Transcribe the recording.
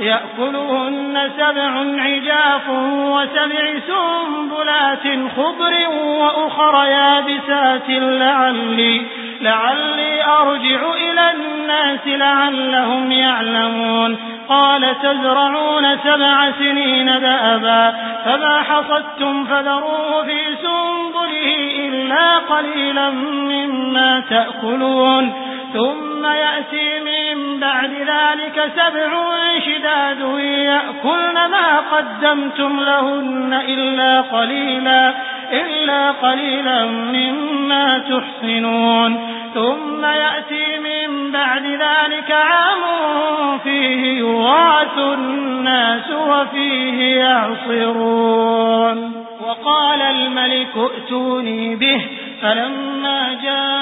يأكلهن سبع عجاف وسبع سنبلات خضر وأخر يابسات لعلي, لعلي أرجع إلى الناس لعلهم يعلمون. قال تزرعون سبع سنين دأبا فما حصدتم فذروه في سنبله إلا قليلا مما تأكلون. ثم يأتي من بعد ذلك سبع شداد يأكلن ما قدمتم لهن إلا قليلا إلا قليلا مما تحصنون ثم يأتي من بعد ذلك عام فيه يغاث الناس وفيه يعصرون. وقال الملك ائتوني به فلما الرسول